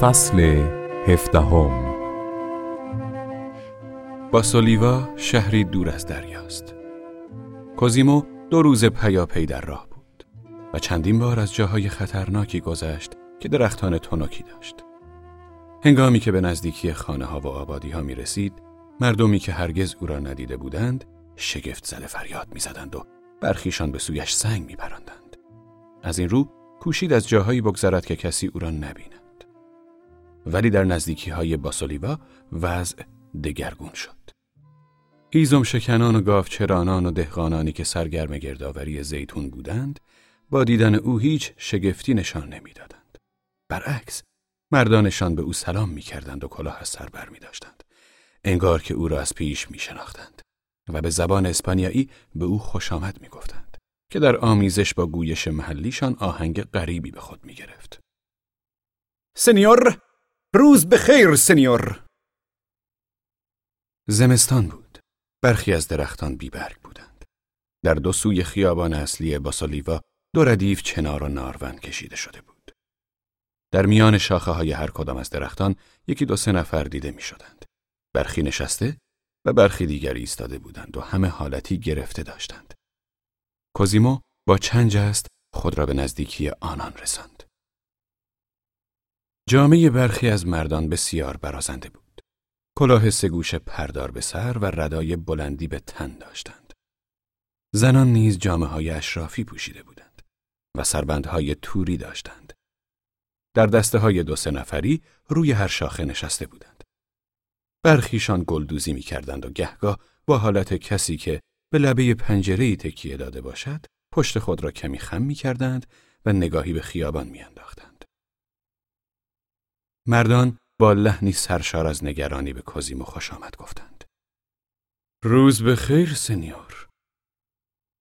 فصل هفدهم باسولیوا شهری دور از دریاست. کوزیمو دو روز پیاپی در راه بود و چندین بار از جاهای خطرناکی گذشت که درختان تنکی داشت. هنگامی که به نزدیکی خانه ها و آبادی ها می رسید، مردمی که هرگز او را ندیده بودند، شگفت زده فریاد می زدند و برخیشان به سویش سنگ می پرندند. از این رو کوشید از جاهایی بگذرد که کسی او را نبیند. ولی در نزدیکی های باسولیوا وضع دگرگون شد. هیزم شکنان و گاوچرانان و دهقانانی که سرگرم گردآوری زیتون بودند، با دیدن او هیچ شگفتی نشان نمی‌دادند. برعکس، مردانشان به او سلام می‌کردند و کلاه از سر بر می داشتند. انگار که او را از پیش می شناختند و به زبان اسپانیایی به او خوش آمد می گفتند که در آمیزش با گویش محلیشان آهنگ غریبی به خود می گرفت. سنیور روز به خیر سنیور زمستان بود. برخی از درختان بیبرگ بودند. در دو سوی خیابان اصلی باسالیوا دو ردیف چنار و نارون کشیده شده بود. در میان شاخه های هر کدام از درختان یکی دو سه نفر دیده می شدند. برخی نشسته و برخی دیگر ایستاده بودند و همه حالتی گرفته داشتند. کوزیمو با چند جست خود را به نزدیکی آنان رساند. جامعه برخی از مردان بسیار برازنده بود. کلاه سگوش پردار به سر و ردای بلندی به تن داشتند. زنان نیز جامعه های اشرافی پوشیده بودند و سربندهای توری داشتند. در دسته های دو سه نفری روی هر شاخه نشسته بودند. برخیشان گلدوزی می کردند و گهگاه با حالت کسی که به لبه پنجره تکیه داده باشد پشت خود را کمی خم می کردند و نگاهی به خیابان می انداختند. مردان با لحنی سرشار از نگرانی به کوزیمو خوش آمد گفتند. روز به خیر سنیور.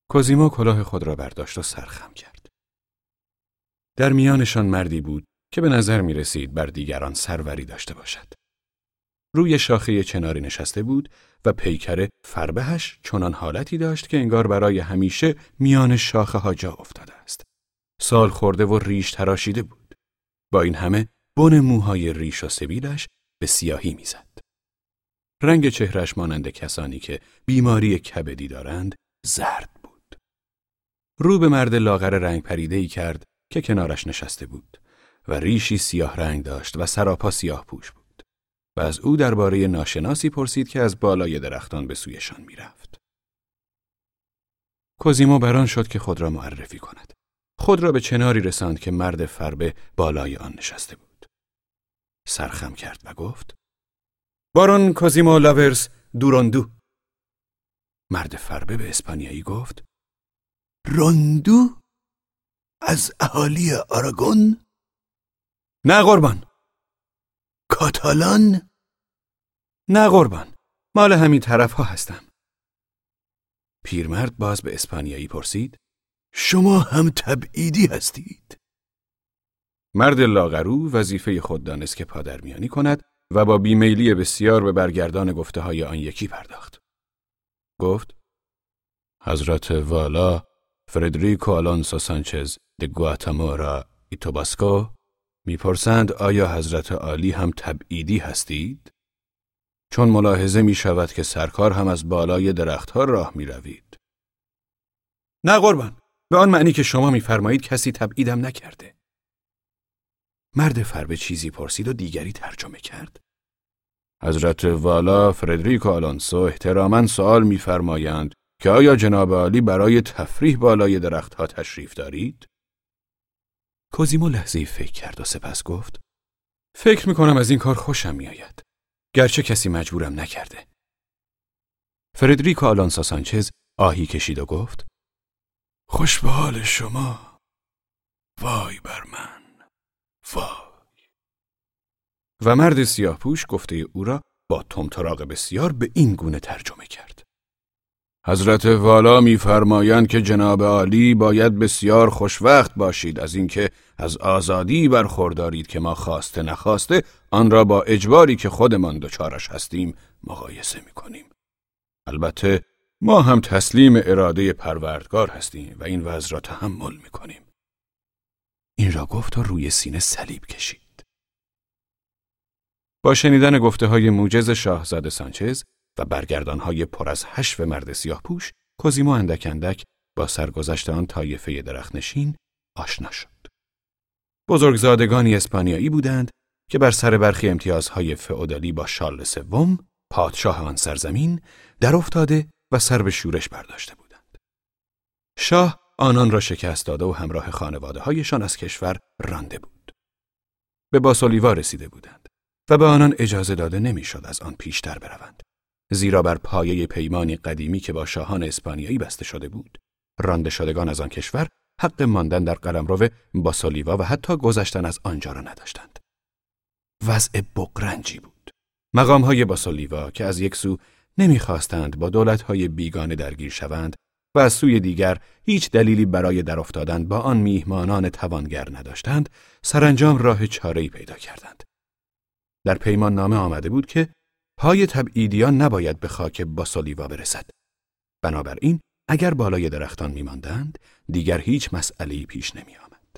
کوزیمو کلاه خود را برداشت و سرخم کرد. در میانشان مردی بود که به نظر می رسید بر دیگران سروری داشته باشد. روی شاخه چناری نشسته بود و پیکر فربهش چنان حالتی داشت که انگار برای همیشه میان شاخه ها جا افتاده است. سال خورده و ریش تراشیده بود. با این همه بن موهای ریش و سبیلش به سیاهی می‌زد. رنگ چهرش مانند کسانی که بیماری کبدی دارند زرد بود. رو به مرد لاغر رنگ پریده ای کرد که کنارش نشسته بود و ریشی سیاه رنگ داشت و سراپا سیاه پوش بود و از او درباره ناشناسی پرسید که از بالای درختان به سویشان می‌رفت. کوزیمو بران شد که خود را معرفی کند. خود را به چناری رساند که مرد فربه بالای آن نشسته بود. سرخم کرد و گفت بارون کوزیمو لاورس دوراندو مرد فربه به اسپانیایی گفت راندو؟ از اهالی آراگون؟ نه قربان کاتالان؟ نه قربان مال همین طرف ها هستم پیرمرد باز به اسپانیایی پرسید شما هم تبعیدی هستید؟ مرد لاغرو وظیفه خود دانست که پادرمیانی کند و با بیمیلی بسیار به برگردان گفته های آن یکی پرداخت. گفت حضرت والا فردریکو آلونسو سانچز د گواتامورا ایتوباسکو می‌پرسند آیا حضرت عالی هم تبعیدی هستید؟ چون ملاحظه می شود که سرکار هم از بالای درختها راه می روید. نه قربان، به آن معنی که شما میفرمایید کسی تبعیدم نکرده. مرد فربه چیزی پرسید و دیگری ترجمه کرد. حضرت والا فردریکو آلانسو احتراما سوال میفرمایند که آیا جناب عالی برای تفریح بالای درختها تشریف دارید؟ کوزیمو لحظه فکر کرد و سپس گفت فکر می‌کنم از این کار خوشم میآید. گرچه کسی مجبورم نکرده. فردریکو آلانسو سانچز آهی کشید و گفت خوش به حال شما وای بر من وای و مرد سیاه پوش گفته او را با تمتراغ بسیار به این گونه ترجمه کرد. حضرت والا میفرمایند که جناب عالی باید بسیار خوشوقت باشید از اینکه از آزادی برخوردارید که ما خواسته نخواسته آن را با اجباری که خودمان دچارش هستیم مقایسه می‌کنیم. البته ما هم تسلیم اراده پروردگار هستیم و این وضع را تحمل می‌کنیم. این را گفت و روی سینه صلیب کشید. با شنیدن گفته های موجز شاهزاده سانچز و برگردان های پر از حشو مرد سیاه پوش، کوزیمو اندک اندک با سرگذشت آن طایفه درختنشین آشنا شد. بزرگزادگانی اسپانیایی بودند که بر سر برخی امتیازهای فئودالی با شارل سوم پادشاه آن سرزمین در افتاده و سر به شورش برداشته بودند. شاه آنان را شکست داده و همراه خانواده هایشان از کشور رانده بود. به باسولیوا رسیده بودند و به آنان اجازه داده نمی‌شد از آن پیشتر بروند. زیرا بر پایه پیمانی قدیمی که با شاهان اسپانیایی بسته شده بود، رانده شدگان از آن کشور حق ماندن در قلمرو باسولیوا و حتی گذشتن از آنجا را نداشتند. وضع بقرنجی بود. مقام های باسولیوا که از یک سو نمی‌خواستند با دولت های بیگانه درگیر شوند و از سوی دیگر هیچ دلیلی برای در افتادن با آن میهمانان توانگر نداشتند، سرانجام راه چاره‌ای پیدا کردند. در پیمان نامه آمده بود که پای تبعیدیان نباید به خاک باسولیوا برسد. بنابراین اگر بالای درختان میماندند دیگر هیچ مسئله‌ای پیش نمی آمد.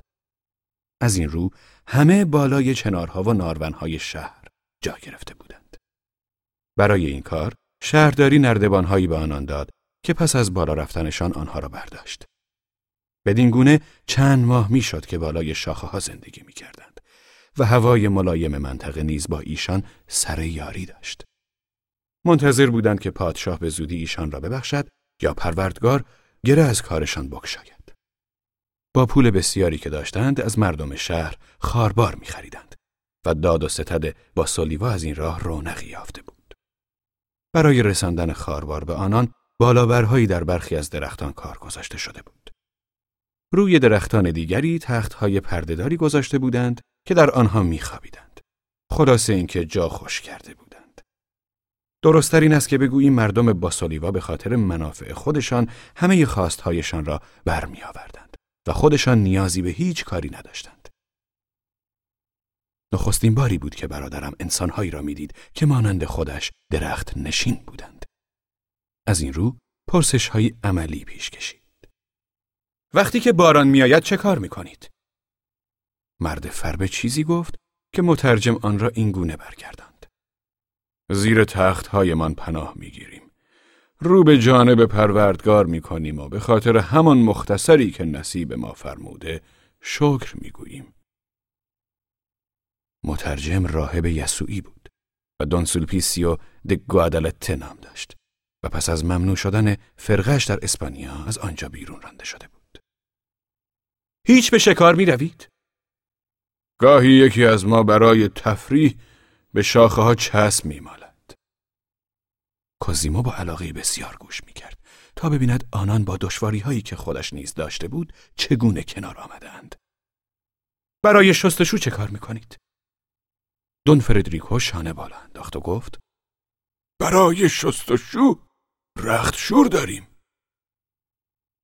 از این رو همه بالای چنارها و نارونهای شهر جا گرفته بودند. برای این کار شهرداری نردبانهایی به آنان داد که پس از بالا رفتنشان آنها را برداشت. بدین گونه چند ماه می‌شد که بالای شاخه ها زندگی می کردند و هوای ملایم منطقه نیز با ایشان سر یاری داشت. منتظر بودند که پادشاه به زودی ایشان را ببخشد یا پروردگار گره از کارشان بکشاید. با پول بسیاری که داشتند از مردم شهر خاربار می خریدند و داد و ستد با سولیوا از این راه رونقی یافته بود. برای رساندن خاربار به آنان بالابرهایی در برخی از درختان کار گذاشته شده بود. روی درختان دیگری تختهای پردهداری گذاشته بودند که در آنها میخوابیدند. خلاصه اینکه جا خوش کرده بودند. درستتر این است که بگوییم مردم باسولیوا به خاطر منافع خودشان همه خواستهایشان را برمیآوردند و خودشان نیازی به هیچ کاری نداشتند. نخستین باری بود که برادرم انسانهایی را می‌دید که مانند خودش درخت نشین بودند. از این رو پرسش های عملی پیش کشید. وقتی که باران میآید چه کار می‌کنید؟ مرد فربه چیزی گفت که مترجم آن را این گونه برگرداند. زیر تخت من پناه می‌گیریم. رو به جانب پروردگار می‌کنیم و به خاطر همان مختصری که نصیب ما فرموده شکر می‌گوییم. مترجم راهب یسوعی بود و دون سولپیسیو د گوادالته نام داشت و پس از ممنوع شدن فرقش در اسپانیا از آنجا بیرون رانده شده بود. هیچ به شکار می روید؟ گاهی یکی از ما برای تفریح به شاخه ها چسب می مالد. کوزیمو با علاقه بسیار گوش می کرد تا ببیند آنان با دشواری هایی که خودش نیز داشته بود چگونه کنار آمدند. برای شستشو چه کار می کنید؟ دون فردریکو شانه بالا انداخت و گفت برای شستشو رخت شور داریم.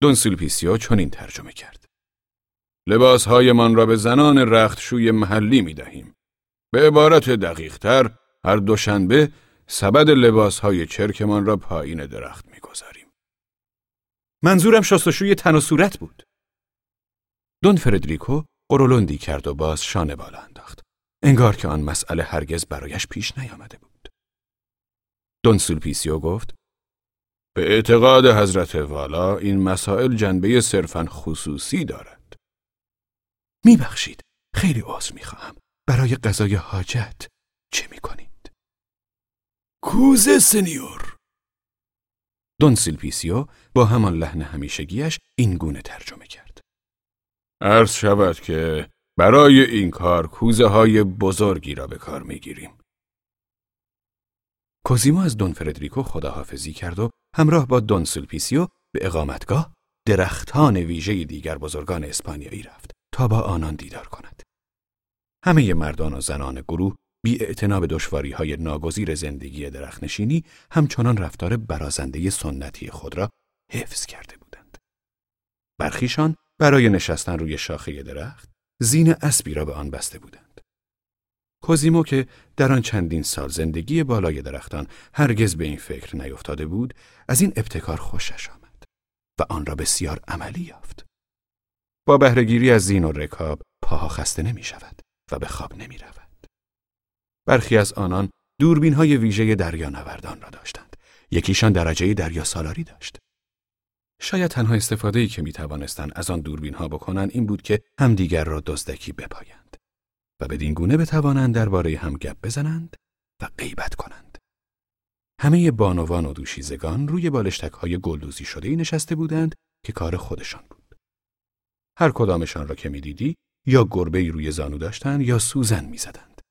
دون سولپیسیو چنین ترجمه کرد. لباسهایمان را به زنان رختشوی محلی می دهیم. به عبارت دقیقتر هر دوشنبه سبد لباسهای چرکمان را پایین درخت می گذاریم. منظورم شستشوی تن و صورت بود. دون فردریکو قرولندی کرد و باز شانه بالا انداخت. انگار که آن مسئله هرگز برایش پیش نیامده بود. دون سولپیسیو گفت به اعتقاد حضرت والا این مسائل جنبه صرفا خصوصی دارد. میبخشید. خیلی عذر می‌خواهم. برای قضای حاجت چه می‌کنید؟ کوزه سنیور. دون سولپیسیو با همان لحن همیشگیش این گونه ترجمه کرد. عرض شود که برای این کار کوزه های بزرگی را به کار می‌گیریم. کوزیمو از دون فردریکو خداحافظی کرد و همراه با دون سولپیسیو به اقامتگاه درختان ویژه دیگر بزرگان اسپانیایی رفت تا با آنان دیدار کند. همه مردان و زنان گروه بی‌اعتنا به دشواری های ناگزیر زندگی درختنشینی همچنان رفتار برازنده سنتی خود را حفظ کرده بودند. برخیشان برای نشستن روی شاخه درخت زین اسبی را به آن بسته بودند. کوزیمو که در آن چندین سال زندگی بالای درختان هرگز به این فکر نیفتاده بود از این ابتکار خوشش آمد و آن را بسیار عملی یافت با بهرهگیری از زین و رکاب پاها خسته نمی شود و به خواب نمی رود. برخی از آنان دوربین های ویژه دریانوردان را داشتند. یکیشان درجه دریا سالاری داشت. شاید تنها استفاده که می توانستند از آن دوربین ها بکنند این بود که همدیگر را دزدکی بپایند و بدین گونه بتوانند درباره هم گپ بزنند و غیبت کنند. همه بانوان و دوشیزگان روی بالشتک های گلدوزی شده ای نشسته بودند که کار خودشان بود. هر کدامشان را که می‌دیدی یا گربه روی زانو داشتند یا سوزن می‌زدند.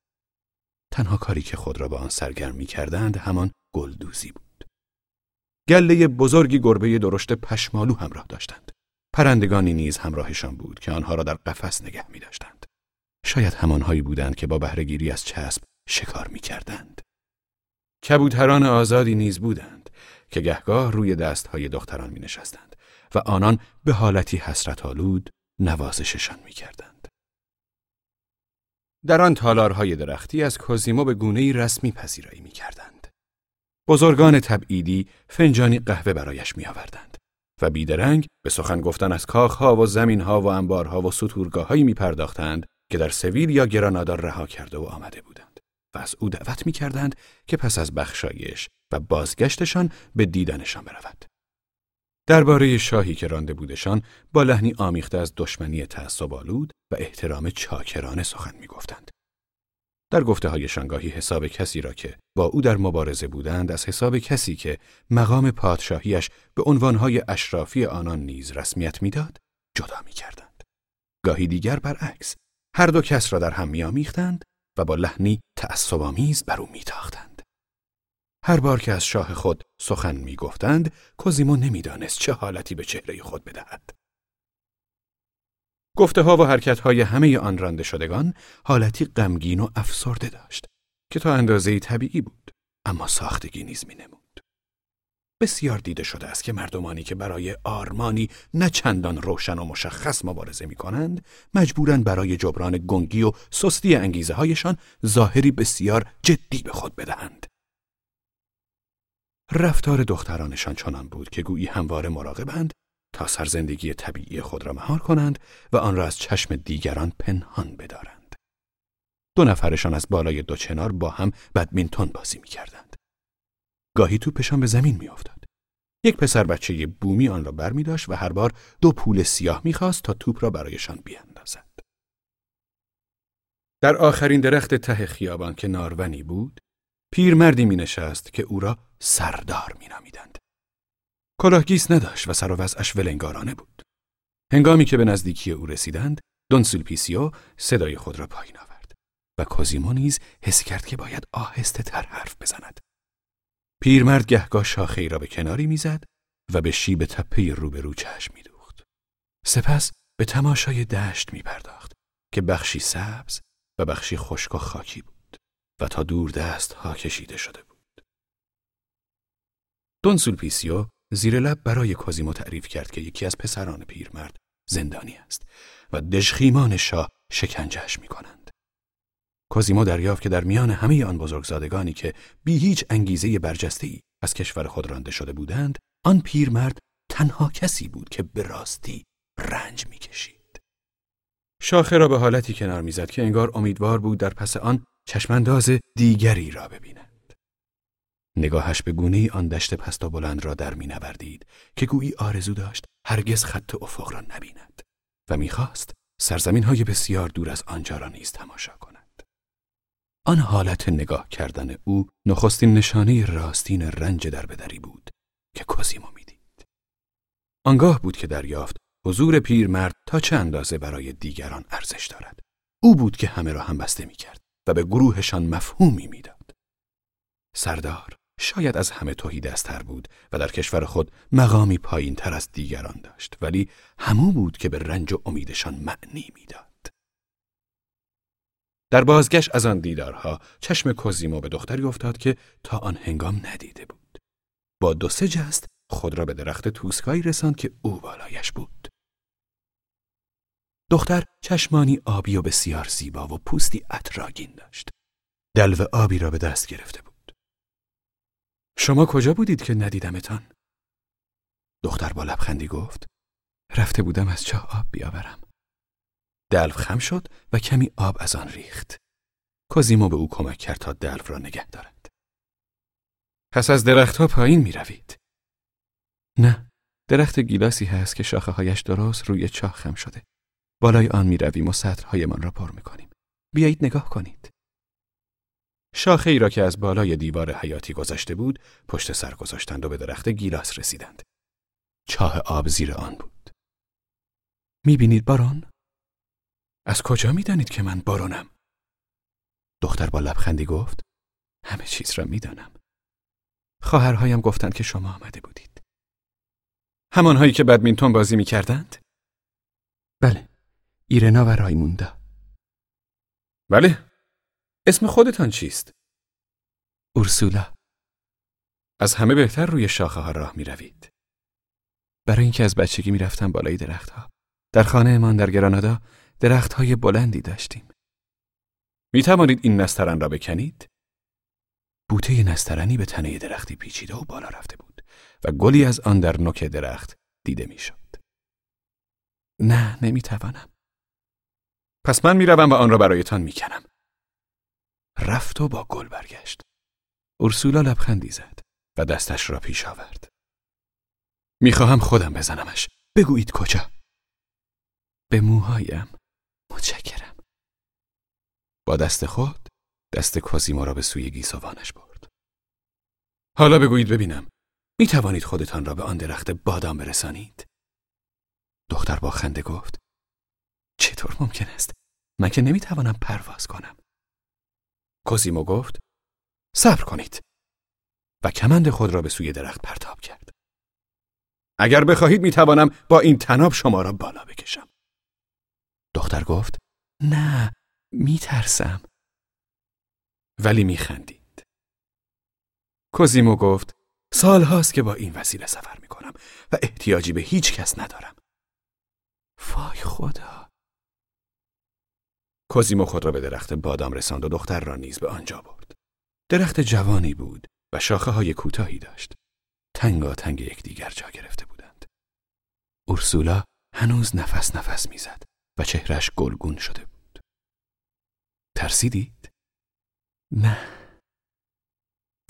تنها کاری که خود را به آن سرگرم می کردند همان گلدوزی بود. گله بزرگی گربه درشت پشمالو همراه داشتند. پرندگانی نیز همراهشان بود که آنها را در قفس نگه می داشتند. شاید همانهایی بودند که با بهرهگیری از چسب شکار می کردند. کبوتران آزادی نیز بودند که گهگاه روی دستهای دختران می نشستند و آنان به حالتی حسرت آلود نوازششان می کردند. در آن تالارهای درختی از کوزیمو به گونه‌ای رسمی پذیرایی می کردند. بزرگان تبعیدی فنجانی قهوه برایش می آوردند و بیدرنگ به سخن گفتن از کاخها و زمینها و انبارها و سطورگاههایی می پرداختند که در سویل یا گرانادا رها کرده و آمده بودند و از او دعوت می کردند که پس از بخشایش و بازگشتشان به دیدنشان برود. درباره شاهی که رانده بودشان با لحنی آمیخته از دشمنی تعصب آلود و احترام چاکرانه سخن می‌گفتند. در گفته های شنگاهی حساب کسی را که با او در مبارزه بودند از حساب کسی که مقام پادشاهیش به عنوانهای اشرافی آنان نیز رسمیت می‌داد جدا می کردند. گاهی دیگر برعکس هر دو کس را در هم میآمیختند و با لحنی تعصبآمیز بر او میتاختند. هر بار که از شاه خود سخن می‌گفتند کوزیمو نمی‌دانست چه حالتی به چهره خود بدهد. گفته ها و حرکت های همه آن رانده شدگان حالتی غمگین و افسرده داشت که تا اندازه طبیعی بود اما ساختگی نیز می نمود. بسیار دیده شده است که مردمانی که برای آرمانی نه چندان روشن و مشخص مبارزه می کنند مجبورند برای جبران گنگی و سستی انگیزه هایشان ظاهری بسیار جدی به خود بدهند. رفتار دخترانشان چنان بود که گویی همواره مراقبند تا سرزندگی طبیعی خود را مهار کنند و آن را از چشم دیگران پنهان بدارند. دو نفرشان از بالای دو چنار با هم بدمینتون بازی می کردند. گاهی توپشان به زمین می افتاد. یک پسر بچه بومی آن را بر می داشت و هر بار دو پول سیاه می خواست تا توپ را برایشان بیاندازد. در آخرین درخت ته خیابان که نارونی بود، پیرمردی می نشست که او را سردار می نامیدند. کلاهگیس نداشت و سر و وضعش ولنگارانه بود. هنگامی که به نزدیکی او رسیدند، دون سولپیسیو صدای خود را پایین آورد و کوزیمو نیز حس کرد که باید آهسته تر حرف بزند. پیرمرد گهگاه شاخه را به کناری می‌زد و به شیب تپه روبرو چشم میدوخت. سپس به تماشای دشت می پرداخت که بخشی سبز و بخشی خشک و خاکی بود و تا دور دست ها کشیده شده بود. دون سولپیسیو زیر لب برای کوزیمو تعریف کرد که یکی از پسران پیرمرد زندانی است و دژخیمان شاه شکنجه‌اش می کنند. کوزیمو دریافت که در میان همه آن بزرگزادگانی که بی هیچ انگیزه برجسته‌ای از کشور خود رانده شده بودند، آن پیرمرد تنها کسی بود که به راستی رنج می‌کشید. شاخه را به حالتی کنار می‌زد که انگار امیدوار بود در پس آن چشمانداز دیگری را ببیند. نگاهش به گونه آن دشت پست و بلند را در مینوردید که گویی آرزو داشت هرگز خط افق را نبیند و می‌خواست سرزمین های بسیار دور از آنجا را نیز تماشا کند. آن حالت نگاه کردن او نخستین نشانه راستین رنج در بدری بود که کوزیمو می‌دید. آنگاه بود که دریافت حضور پیرمرد تا چه اندازه برای دیگران ارزش دارد. او بود که همه را هم بسته می کرد و به گروهشان مفهومی می‌داد. سردار شاید از همه دستتر بود و در کشور خود مقامی پایین تر از دیگران داشت ولی همو بود که به رنج و امیدشان معنی می‌داد. در بازگشت از آن دیدارها چشم کوزیمو به دختری افتاد که تا آن هنگام ندیده بود. با دو سه جست خود را به درخت توسکایی رساند که او بالایش بود. دختر چشمانی آبی و بسیار زیبا و پوستی اتراگین داشت. دلو آبی را به دست گرفته بود. شما کجا بودید که ندیدمتان؟ دختر با لبخندی گفت رفته بودم از چاه آب بیاورم. دلو خم شد و کمی آب از آن ریخت. کوزیمو به او کمک کرد تا دلو را نگه دارد. پس از درختها پایین می روید. نه، درخت گیلاسی هست که شاخه هایش درست روی چاه خم شده. بالای آن می رویم و سطرهایمان را پر می کنیم. بیایید نگاه کنید. شاخه ای را که از بالای دیوار حیاتی گذشته بود، پشت سر گذاشتند و به درخت گیلاس رسیدند. چاه آب زیر آن بود. می بینید باران؟ از کجا می دانید که من بارانم؟ دختر با لبخندی گفت همه چیز را می دانم. خواهرهایم گفتند که شما آمده بودید. همانهایی که بدمینتون بازی می کردند؟ بله، ایرنا و رایموندا. بله. اسم خودتان چیست؟ اورسولا. از همه بهتر روی شاخه ها راه می روید. برای اینکه از بچگی می رفتم بالای درختها. در خانه من در گرانادا درخت های بلندی داشتیم. می توانید این نسترن را بکنید؟ بوته نسترنی به تنه درختی پیچیده و بالا رفته بود و گلی از آن در نوک درخت دیده می‌شد. نه نمی توانم. پس من می‌روم و آن را برایتان می‌کنم. رفت و با گل برگشت. اورسولا لبخندی زد و دستش را پیش آورد. می‌خواهم خودم بزنمش. بگویید کجا؟ به موهایم. متشکرم. با دست خود دست کازیما را به سوی گیسوانش برد. حالا بگویید ببینم. می توانید خودتان را به آن درخت بادام برسانید؟ دختر با خنده گفت چطور ممکن است؟ من که نمی‌توانم پرواز کنم. کوزیمو گفت صبر کنید و کمند خود را به سوی درخت پرتاب کرد. اگر بخواهید می‌توانم با این تناب شما را بالا بکشم. دختر گفت نه میترسم. ولی میخندید. کوزیمو گفت سال هاست که با این وسیله سفر می‌کنم و احتیاجی به هیچ کس ندارم. وای خدا. کوزیمو خود را به درخت بادام رساند و دختر را نیز به آنجا برد. درخت جوانی بود و شاخه های کوتاهی داشت. تنگا تنگ یکدیگر جا گرفته بودند. اورسولا هنوز نفس نفس می‌زد چهرش گلگون شده بود. ترسیدید؟ نه.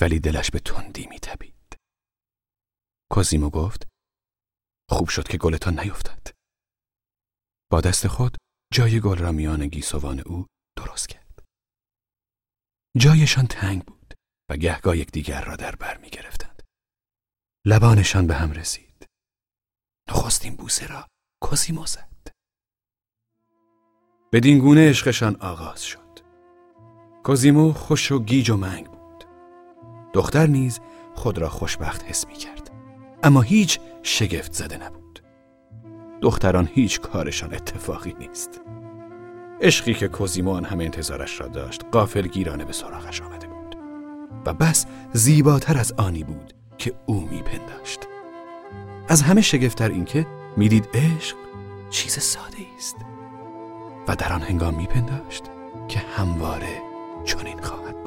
ولی دلش به تندی میتبید. کوزیمو گفت خوب شد که گلتان نیفتد. با دست خود جای گل را میان گیسوان او درست کرد. جایشان تنگ بود و گهگاه یکدیگر را در بر می گرفتند. لبانشان به هم رسید. نخستین بوسه را کوزیمو زد. بدین گونه عشقشان آغاز شد. کوزیمو خوش و گیج و منگ بود. دختر نیز خود را خوشبخت حس می کرد. اما هیچ شگفت زده نبود. دختران هیچ کارشان اتفاقی نیست. عشقی که کوزیمو آن همه انتظارش را داشت قافل گیرانه به سراغش آمده بود و بس زیباتر از آنی بود که او میپنداشت. از همه شگفتتر اینکه می‌دید عشق چیز ساده است و در آن هنگام میپنداشت که همواره چنین خواهد.